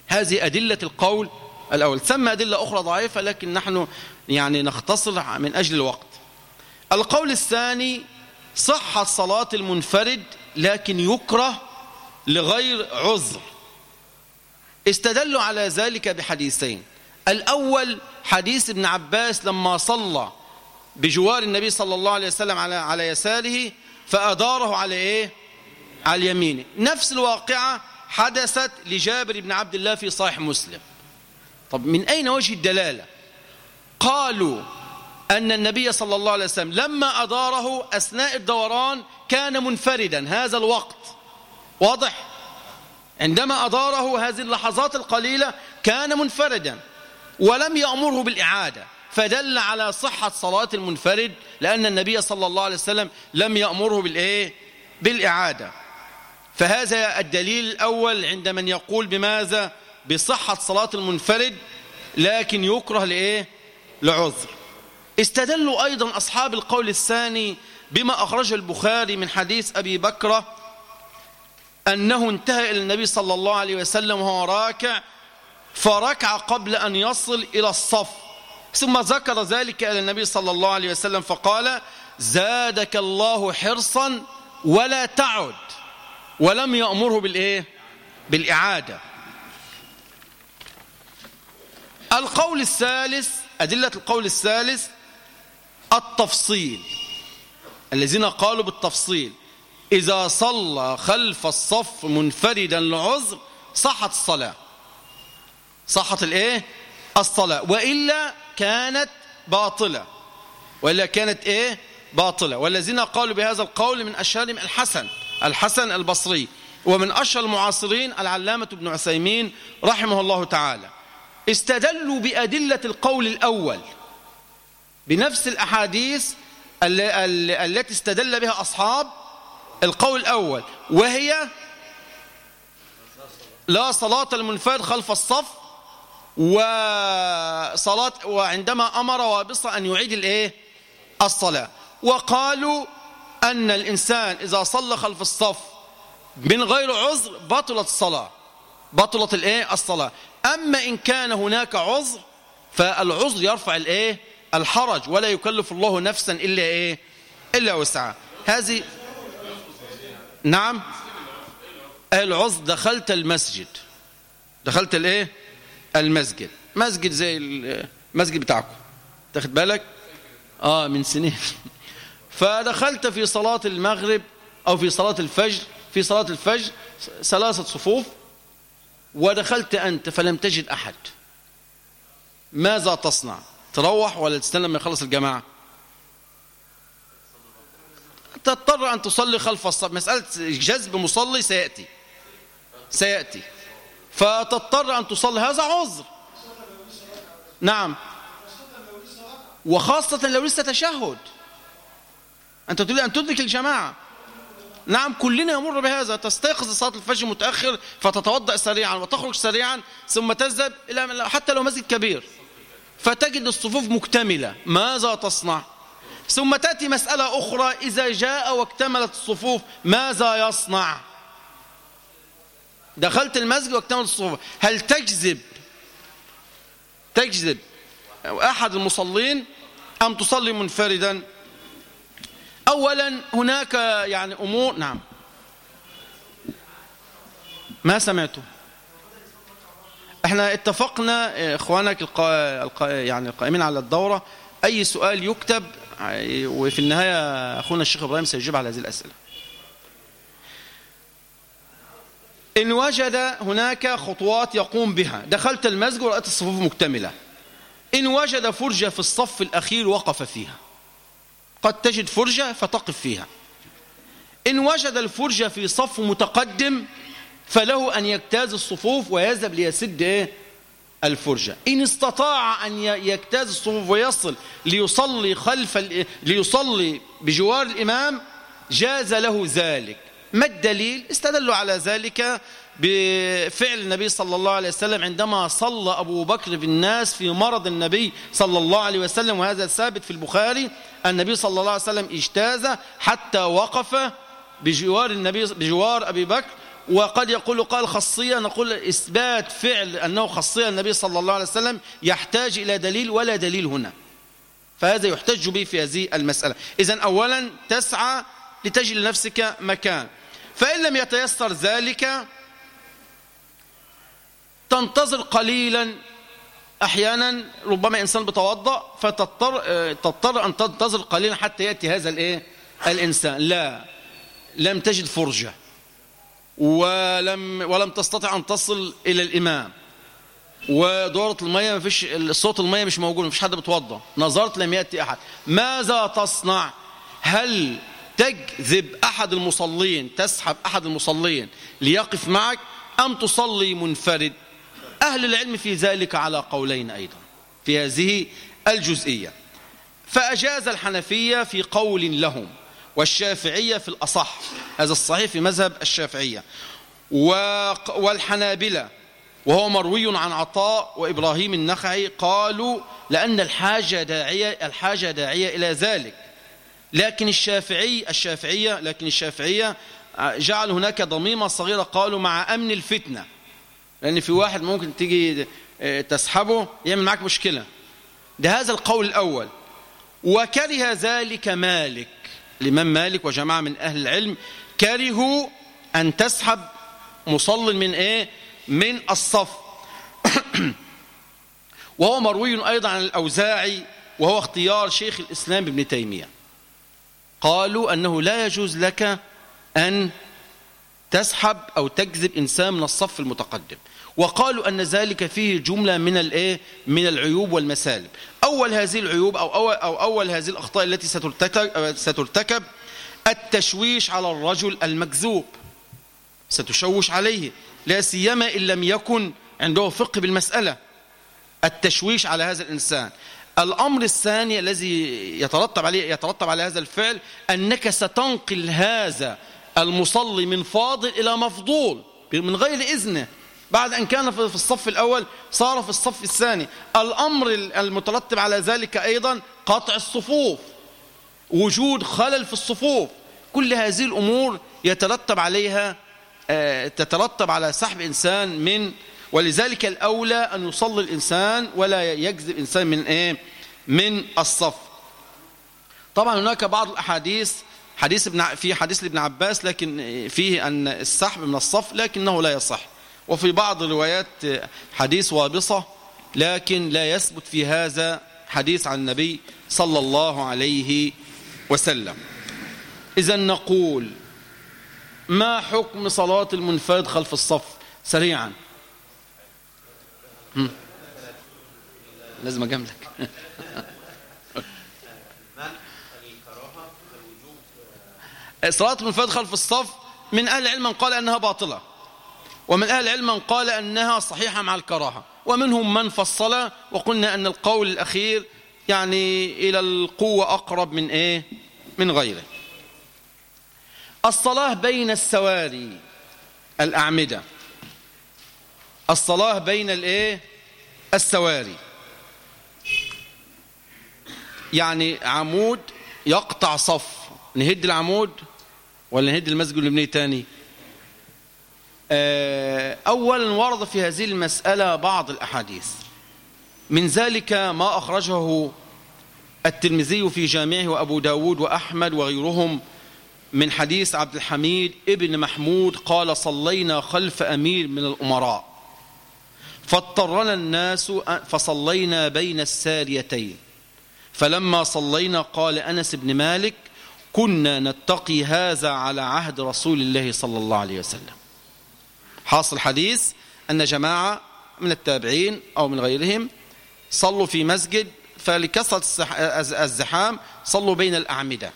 هذه أدلة القول الأول. ثم أدلة أخرى ضعيفة لكن نحن يعني نختصر من أجل الوقت. القول الثاني صحة صلاة المنفرد لكن يكره لغير عذر. استدلوا على ذلك بحديثين. الأول حديث ابن عباس لما صلى بجوار النبي صلى الله عليه وسلم على على يساره فأداره على إيه؟ على يمينه نفس الواقعة حدثت لجابر بن عبد الله في صحيح مسلم. طب من أين وجه الدلالة؟ قالوا أن النبي صلى الله عليه وسلم لما أداره أثناء الدوران كان منفردا هذا الوقت. واضح؟ عندما أداره هذه اللحظات القليلة كان منفردا ولم يأمره بالإعادة. فدل على صحة صلاة المنفرد لأن النبي صلى الله عليه وسلم لم يأمره بالإيه؟ بالإعادة. فهذا الدليل الأول عند من يقول بماذا بصحة صلاة المنفرد لكن يكره لإيه؟ لعذر. استدلوا أيضا أصحاب القول الثاني بما أخرجه البخاري من حديث أبي بكرة أنه انتهى إلى النبي صلى الله عليه وسلم وهو راكع فركع قبل أن يصل إلى الصف ثم ذكر ذلك إلى النبي صلى الله عليه وسلم فقال زادك الله حرصا ولا تعد. ولم يأمره بالإيه؟ بالإعادة. القول الثالث أدلة القول الثالث التفصيل. الذين قالوا بالتفصيل إذا صلى خلف الصف منفردا لعذر صحت الصلاة. صحت الإيه؟ الصلاة. وإلا كانت باطلة. وإلا كانت إيه؟ باطلة. والذين قالوا بهذا القول من أشهرهم الحسن الحسن البصري. ومن أشهر المعاصرين العلامة ابن عثيمين رحمه الله تعالى. استدلوا بأدلة القول الأول بنفس الأحاديث التي استدل بها أصحاب القول الأول وهي لا صلاة المنفرد خلف الصف وصلاة وعندما أمر وابصة أن يعيد الإيه؟ الصلاة. وقالوا أن الإنسان إذا صلى خلف الصف من غير عذر بطلت الصلاة بطلت الإيه؟ الصلاة. أما إن كان هناك عذر فالعذر يرفع الإيه؟ الحرج ولا يكلف الله نفسا إلا إيه؟ إلا وسعها. هذه نعم. العذر دخلت المسجد. دخلت الإيه؟ المسجد. مسجد زي المسجد بتاعكم. تاخد بالك؟ آه من سنين. فدخلت في صلاة المغرب أو في صلاة الفجر في صلاة الفجر ثلاثة صفوف. ودخلت أنت فلم تجد أحد. ماذا تصنع؟ تروح ولا تستنى لما يخلص الجماعة؟ تضطر أن تصلي خلف الصف. مسألة جذب مصلي سيأتي. سيأتي. فتضطر أن تصلي. هذا عذر. نعم. وخاصة لو لسه تشهد. أنت تريد أن تدرك الجماعة. نعم كلنا يمر بهذا. تستيقظ صلاة الفجر متأخر فتتوضأ سريعا وتخرج سريعا ثم تذهب إلى حتى لو مسجد كبير. فتجد الصفوف مكتملة. ماذا تصنع؟ ثم تأتي مسألة أخرى. إذا جاء واكتملت الصفوف ماذا يصنع؟ دخلت المسجد واكتملت الصفوف. هل تجذب؟ تجذب. أحد المصلين أم تصلي منفردا؟ أولا هناك يعني أمور نعم. ما سمعته إحنا اتفقنا إخوانك القا... القا... يعني القائمين على الدورة أي سؤال يكتب وفي النهاية أخونا الشيخ إبراهيم سيجيب على هذه الأسئلة. إن وجد هناك خطوات يقوم بها دخلت المسجد ورأيت الصفوف مكتملة. إن وجد فرجة في الصف الأخير وقف فيها. قد تجد فرجة فتقف فيها. إن وجد الفرجة في صف متقدم فله أن يجتاز الصفوف ويذهب ليسد إيه؟ الفرجة. إن استطاع أن يجتاز الصفوف ويصل ليصلي خلف ليصلي بجوار الإمام جاز له ذلك. ما الدليل؟ استدلوا على ذلك بفعل النبي صلى الله عليه وسلم عندما صلى أبو بكر بالناس في مرض النبي صلى الله عليه وسلم وهذا ثابت في البخاري. النبي صلى الله عليه وسلم اجتاز حتى وقف بجوار النبي بجوار أبي بكر وقد يقول قال خاصية نقول إثبات فعل أنه خاصية النبي صلى الله عليه وسلم يحتاج إلى دليل ولا دليل هنا. فهذا يحتج به في هذه المسألة. إذا أولا تسعى لتجد لنفسك مكان. فإن لم يتيسر ذلك تنتظر قليلا أحيانا ربما إنسان بتوضأ فتضطر تضطر أن تنتظر قليلا حتى يأتي هذا الإيه؟ الإنسان. لا. لم تجد فرجة. ولم ولم تستطع أن تصل إلى الإمام. ودورة المية ما فيش صوت المية مش موجود ما فيش حد بتوضأ. نظرت لم يأتي أحد. ماذا تصنع؟ هل تجذب أحد المصلين تسحب أحد المصلين ليقف معك أم تصلي منفرد؟ أهل العلم في ذلك على قولين أيضا في هذه الجزئية. فأجاز الحنفية في قول لهم والشافعية في الأصح هذا الصحيح في مذهب الشافعية. والحنابلة وهو مروي عن عطاء وإبراهيم النخعي قالوا لأن الحاجة داعية, الحاجة داعية إلى ذلك. لكن الشافعي الشافعية لكن الشافعية جعل هناك ضميمة صغيرة قالوا مع أمن الفتنة. لأن في واحد ممكن تيجي آه، تسحبه يعمل معك مشكلة. ده هذا القول الأول. وكره ذلك مالك. الإمام مالك وجماعة من أهل العلم كرهوا أن تسحب مصل من إيه؟ من الصف. وهو مروي أيضا عن الأوزاعي وهو اختيار شيخ الإسلام ابن تيمية. قالوا أنه لا يجوز لك أن تسحب أو تجذب إنسان من الصف المتقدم. وقالوا أن ذلك فيه جملة من الايه من العيوب والمسالب. أول هذه العيوب أو أول, أو أول هذه الأخطاء التي سترتكب, التشويش على الرجل المكذوب. ستشوش عليه. لا سيما إن لم يكن عنده فقه بالمسألة. التشويش على هذا الإنسان. الأمر الثاني الذي يترتب عليه يترتب على هذا الفعل أنك ستنقل هذا المصلي من فاضل إلى مفضول من غير إذنه. بعد أن كان في الصف الأول صار في الصف الثاني. الأمر المترتب على ذلك أيضا قطع الصفوف وجود خلل في الصفوف. كل هذه الأمور يترتب عليها آه، تترتب على سحب إنسان من ولذلك الأولى أن يصلي الإنسان ولا يجذب الإنسان من إيه؟ من الصف. طبعا هناك بعض الأحاديث حديث ابن في حديث لابن عباس لكن فيه أن السحب من الصف لكنه لا يصح. وفي بعض الروايات حديث وابصة لكن لا يثبت في هذا حديث عن النبي صلى الله عليه وسلم. إذا نقول ما حكم صلاة المنفرد خلف الصف؟ سريعا. لازم أجملك صلاة المنفرد خلف الصف من أهل العلم من قال أنها باطلة. ومن أهل العلم من قال أنها صحيحة مع الكراهة. ومنهم من فصل وقلنا أن القول الأخير يعني إلى القوة أقرب من إيه؟ من غيره. الصلاة بين السواري الأعمدة. الصلاة بين الإيه؟ السواري. يعني عمود يقطع صف. نهد العمود ولا نهد المسجد ونبنيه تاني؟ أولا ورد في هذه المسألة بعض الأحاديث. من ذلك ما أخرجه الترمذي في جامعه وأبو داود وأحمد وغيرهم من حديث عبد الحميد ابن محمود قال صلينا خلف أمير من الأمراء فاضطرنا الناس فصلينا بين الساريتين. فلما صلينا قال أنس بن مالك كنا نتقي هذا على عهد رسول الله صلى الله عليه وسلم. حاصل حديث أن جماعة من التابعين أو من غيرهم صلوا في مسجد فلكثرة الزحام صلوا بين الأعمدة.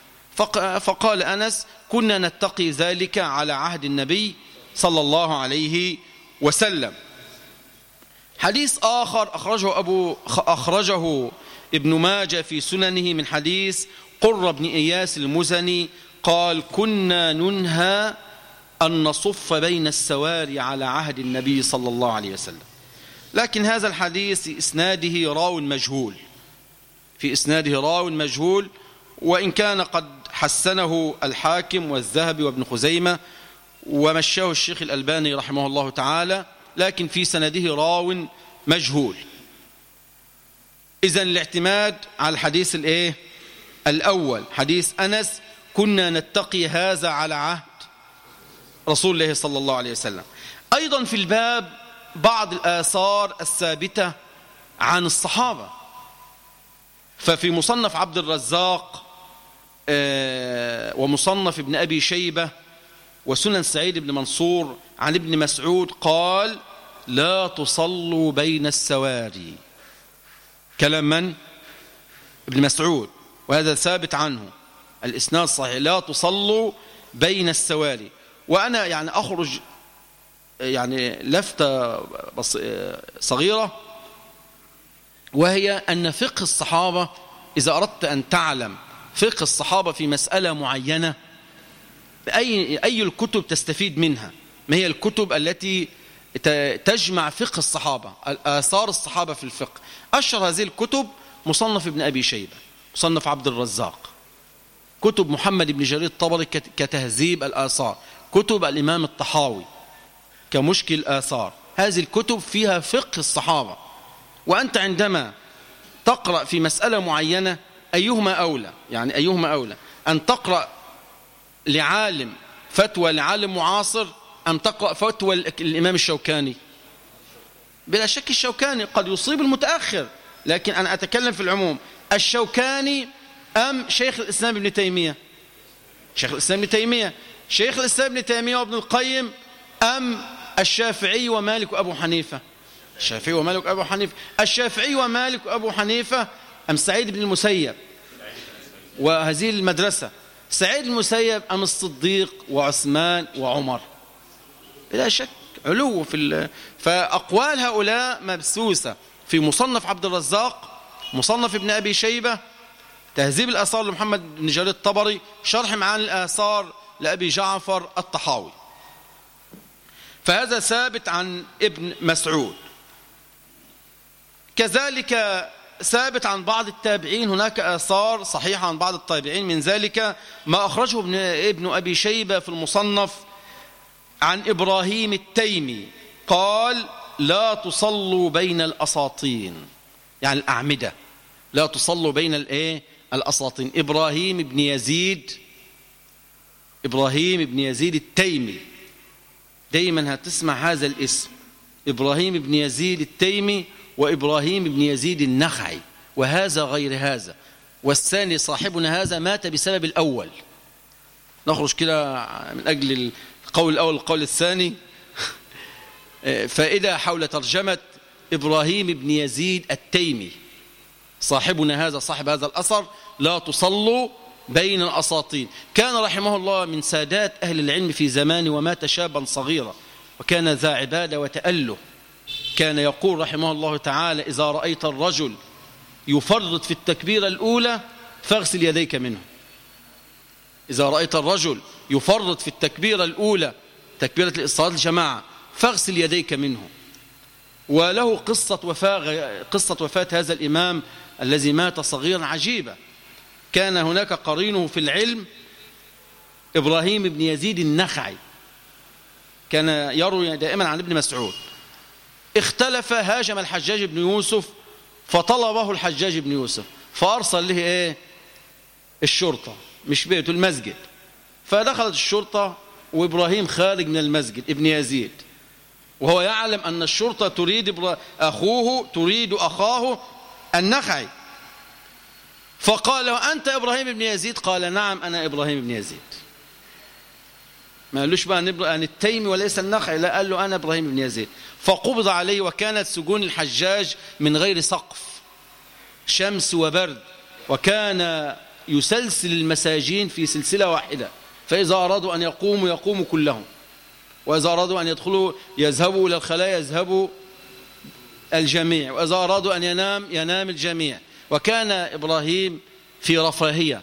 فقال أنس كنا نتقي ذلك على عهد النبي صلى الله عليه وسلم. حديث آخر أخرجه, أبو أخرجه ابن ماجه في سننه من حديث قر بن إياس المزني قال كنا ننهى أن نصف بين السواري على عهد النبي صلى الله عليه وسلم. لكن هذا الحديث إسناده راو مجهول. في إسناده راو مجهول وإن كان قد حسنه الحاكم والذهبي وابن خزيمة ومشاه الشيخ الألباني رحمه الله تعالى لكن في سنده راو مجهول. إذن الاعتماد على الحديث الإيه؟ الأول حديث أنس كنا نتقي هذا على عهد رسول الله صلى الله عليه وسلم. أيضا في الباب بعض الآثار الثابتة عن الصحابة. ففي مصنف عبد الرزاق آه، ومصنف ابن أبي شيبة وسنن سعيد بن منصور عن ابن مسعود قال لا تصلوا بين السواري كلام من؟ ابن مسعود. وهذا ثابت عنه. الإسناد صحيح. لا تصلوا بين السواري وأنا يعني أخرج يعني لفتة صغيرة وهي أن فقه الصحابة إذا أردت أن تعلم فقه الصحابة في مسألة معينة أي, أي الكتب تستفيد منها؟ ما هي الكتب التي تجمع فقه الصحابة آثار الصحابة في الفقه؟ أشهر هذه الكتب مصنف ابن أبي شيبة مصنف عبد الرزاق كتب محمد بن جرير الطبري كتهذيب الآثار. كتب الإمام الطحاوي كمشكل الآثار هذه الكتب فيها فقه الصحابة. وأنت عندما تقرأ في مسألة معينة أيهما أولى؟ يعني أيهما أولى؟ أن تقرأ لعالم فتوى لعالم معاصر أم تقرأ فتوى الإمام الشوكاني؟ بلا شك الشوكاني قد يصيب المتأخر لكن أنا أتكلم في العموم. الشوكاني أم شيخ الإسلام ابن تيمية؟ شيخ الإسلام ابن تيمية. شيخ الإسلام ابن تيمية وابن القيم أم الشافعي ومالك وأبو حنيفة. الشافعي ومالك وأبو حنيفة. الشافعي ومالك وأبو حنيفة أم سعيد بن المسيب وهذه المدرسة. سعيد المسيب أم الصديق وعثمان وعمر. بلا شك علو في فأقوال هؤلاء مبسوسة. في مصنف عبد الرزاق مصنف ابن أبي شيبة تهذيب الآثار لمحمد بن جرير الطبري شرح معاني الآثار لأبي جعفر الطحاوي. فهذا ثابت عن ابن مسعود. كذلك ثابت عن بعض التابعين هناك آثار صحيحة عن بعض التابعين. من ذلك ما أخرجه ابن, ابن أبي شيبة في المصنف عن إبراهيم التيمي. قال لا تصلوا بين الأساطين. يعني الأعمدة. لا تصلوا بين الإيه؟ الأساطين. إبراهيم بن يزيد إبراهيم بن يزيد التيمي. دايما هتسمع هذا الاسم. إبراهيم بن يزيد التيمي وإبراهيم بن يزيد النخعي وهذا غير هذا. والثاني صاحبنا هذا مات بسبب الأول. نخرج كده من أجل القول الأول القول الثاني. فائدة حول ترجمة إبراهيم بن يزيد التيمي. صاحبنا هذا صاحب هذا الأثر لا تصلوا بين الأساطين كان رحمه الله من سادات أهل العلم في زمانه ومات شابا صغيرا وكان ذا عبادة وتأله. كان يقول رحمه الله تعالى إذا رأيت الرجل يفرط في التكبيرة الأولى فاغسل يديك منه. إذا رأيت الرجل يفرط في التكبيرة الأولى تكبيرة الإصلاة الجماعة فاغسل يديك منه. وله قصة وفاة, قصة وفاة هذا الإمام الذي مات صغيرا عجيبة. كان هناك قرينه في العلم إبراهيم بن يزيد النخعي. كان يروي دائما عن ابن مسعود. اختلف هاجم الحجاج بن يوسف فطلبه الحجاج بن يوسف فأرسل له إيه؟ الشرطة مش بيته المسجد. فدخلت الشرطة وإبراهيم خارج من المسجد ابن يزيد. وهو يعلم أن الشرطة تريد أخوه تريد أخاه النخعي. فقال له أنت إبراهيم بن يزيد؟ قال نعم أنا إبراهيم بن يزيد. ما قالوش بقى أن التيمي وليس النخعي لا قال له أنا إبراهيم بن يزيد. فقبض عليه وكانت سجون الحجاج من غير سقف شمس وبرد وكان يسلسل المساجين في سلسلة واحدة فإذا أرادوا أن يقوموا يقوموا كلهم. وإذا أرادوا أن يدخلوا يذهبوا إلى الخلايا يذهبوا الجميع. وإذا أرادوا أن ينام ينام الجميع. وكان إبراهيم في رفاهية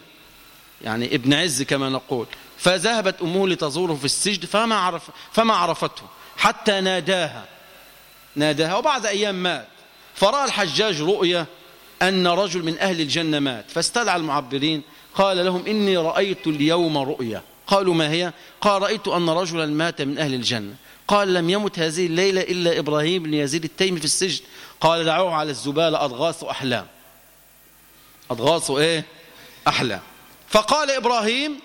يعني ابن عز كما نقول. فذهبت أمه لتزوره في السجد فما, عرف فما عرفته حتى ناداها. ناداها وبعد أيام مات. فرأى الحجاج رؤية أن رجل من أهل الجنة مات. فاستدعى المعبرين قال لهم إني رأيت اليوم رؤية. قالوا ما هي؟ قال رأيت أن رجلا مات من أهل الجنة. قال لم يمت هذه الليلة إلا إبراهيم بن يزيد التيمي في السجن. قال دعوه على الزبالة أضغاث أحلام أضغاث إيه؟ أحلام فقال إبراهيم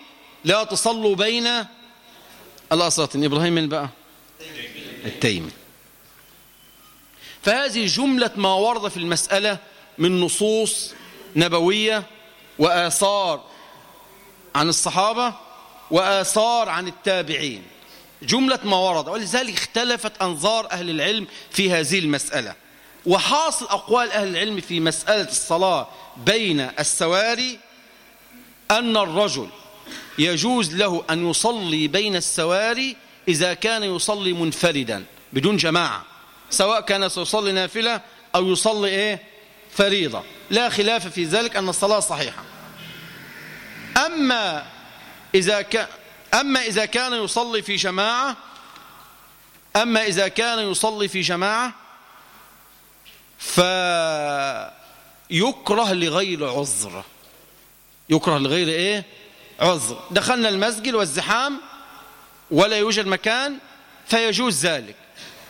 لا تصلوا بين الأساطين إبراهيم من بقى؟ التيمي. فهذه جملة ما ورد في المسألة من نصوص نبوية وآثار عن الصحابة وآثار عن التابعين. جملة ما ورد. ولذلك اختلفت أنظار أهل العلم في هذه المسألة. وحاصل أقوال أهل العلم في مسألة الصلاة بين السواري أن الرجل يجوز له أن يصلي بين السواري إذا كان يصلي منفردا بدون جماعة سواء كان سيصلي نافلة أو يصلي إيه؟ فريضة. لا خلاف في ذلك أن الصلاة صحيحة. أما إذا كان أما إذا كان يصلي في جماعة أما إذا كان يصلي في جماعة فيكره لغير عذر. يكره لغير إيه؟ عذر. دخلنا المسجد والزحام ولا يوجد مكان فيجوز ذلك.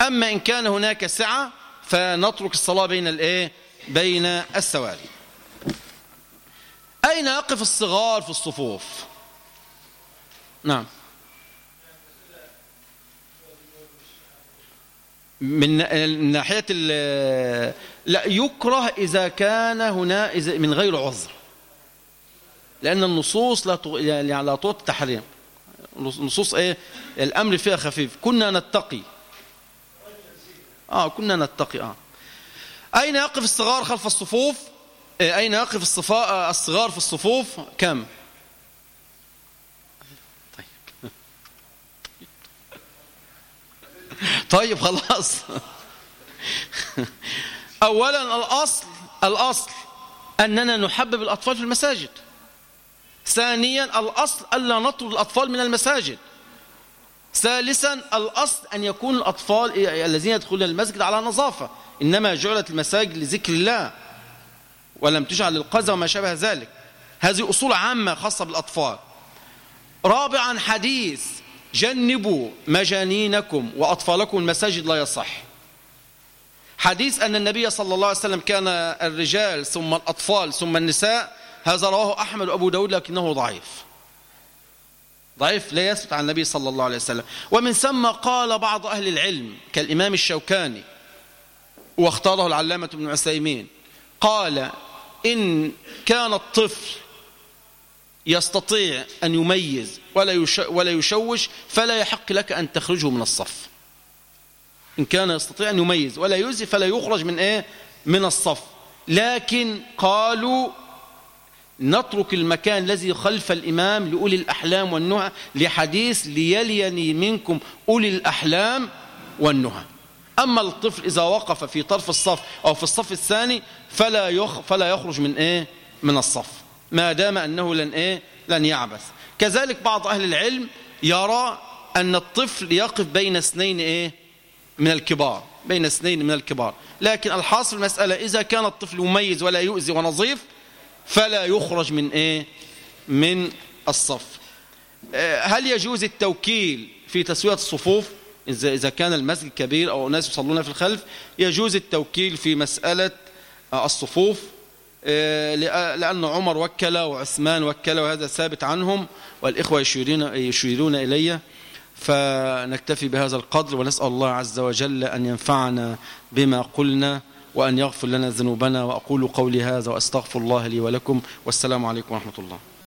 أما إن كان هناك سعة فنترك الصلاة بين الإيه؟ بين السواري. أين يقف الصغار في الصفوف؟ نعم. من ناحية لا يكره إذا كان هنا من غير عذر. لأن النصوص لا يعني لا تعطي تحريم. النصوص إيه؟ الأمر فيها خفيف. كنا نتقي. آه كنا نتقي آه. أين يقف الصغار خلف الصفوف؟ إيه، أين يقف الصغار في الصفوف؟ كم؟ طيب خلاص. اولا الأصل الأصل أننا نحبب الأطفال في المساجد. ثانيا الأصل ألا نطرد الأطفال من المساجد. ثالثا الأصل أن يكون الأطفال الذين يدخلون المسجد على نظافة. إنما جعلت المساجد لذكر الله ولم تجعل للقذى وما شابه ذلك. هذه أصول عامة خاصة بالأطفال. رابعا حديث. جنبوا مجانينكم وأطفالكم المساجد لا يصح. حديث أن النبي صلى الله عليه وسلم كان الرجال ثم الأطفال ثم النساء هذا رواه أحمد وأبو داود لكنه ضعيف. ضعيف لا يثبت عن النبي صلى الله عليه وسلم. ومن ثم قال بعض أهل العلم كالإمام الشوكاني واختاره العلامة ابن عثيمين قال إن كان الطفل يستطيع أن يميز ولا ولا يشوش فلا يحق لك أن تخرجه من الصف. إن كان يستطيع أن يميز ولا يؤذي فلا يخرج من إيه؟ من الصف. لكن قالوا نترك المكان الذي خلف الإمام لأولي الأحلام والنهى لحديث ليليني منكم أولي الأحلام والنهى. أما الطفل إذا وقف في طرف الصف أو في الصف الثاني فلا يخ فلا يخرج من إيه؟ من الصف. ما دام أنه لن إيه؟ لن يعبث. كذلك بعض أهل العلم يرى أن الطفل يقف بين اثنين إيه؟ من الكبار بين اثنين من الكبار. لكن الحاصل المسألة إذا كان الطفل مميز ولا يؤذي ونظيف فلا يخرج من إيه؟ من الصف. آه، هل يجوز التوكيل في تسوية الصفوف؟ إذا كان المسجد كبير أو ناس يصلون في الخلف يجوز التوكيل في مسألة آه، الصفوف. لأن عمر وكل وعثمان وكل وهذا ثابت عنهم والإخوة يشيرون, يشيرون إلي فنكتفي بهذا القدر ونسأل الله عز وجل أن ينفعنا بما قلنا وأن يغفر لنا ذنوبنا وأقول قولي هذا وأستغفر الله لي ولكم والسلام عليكم ورحمة الله.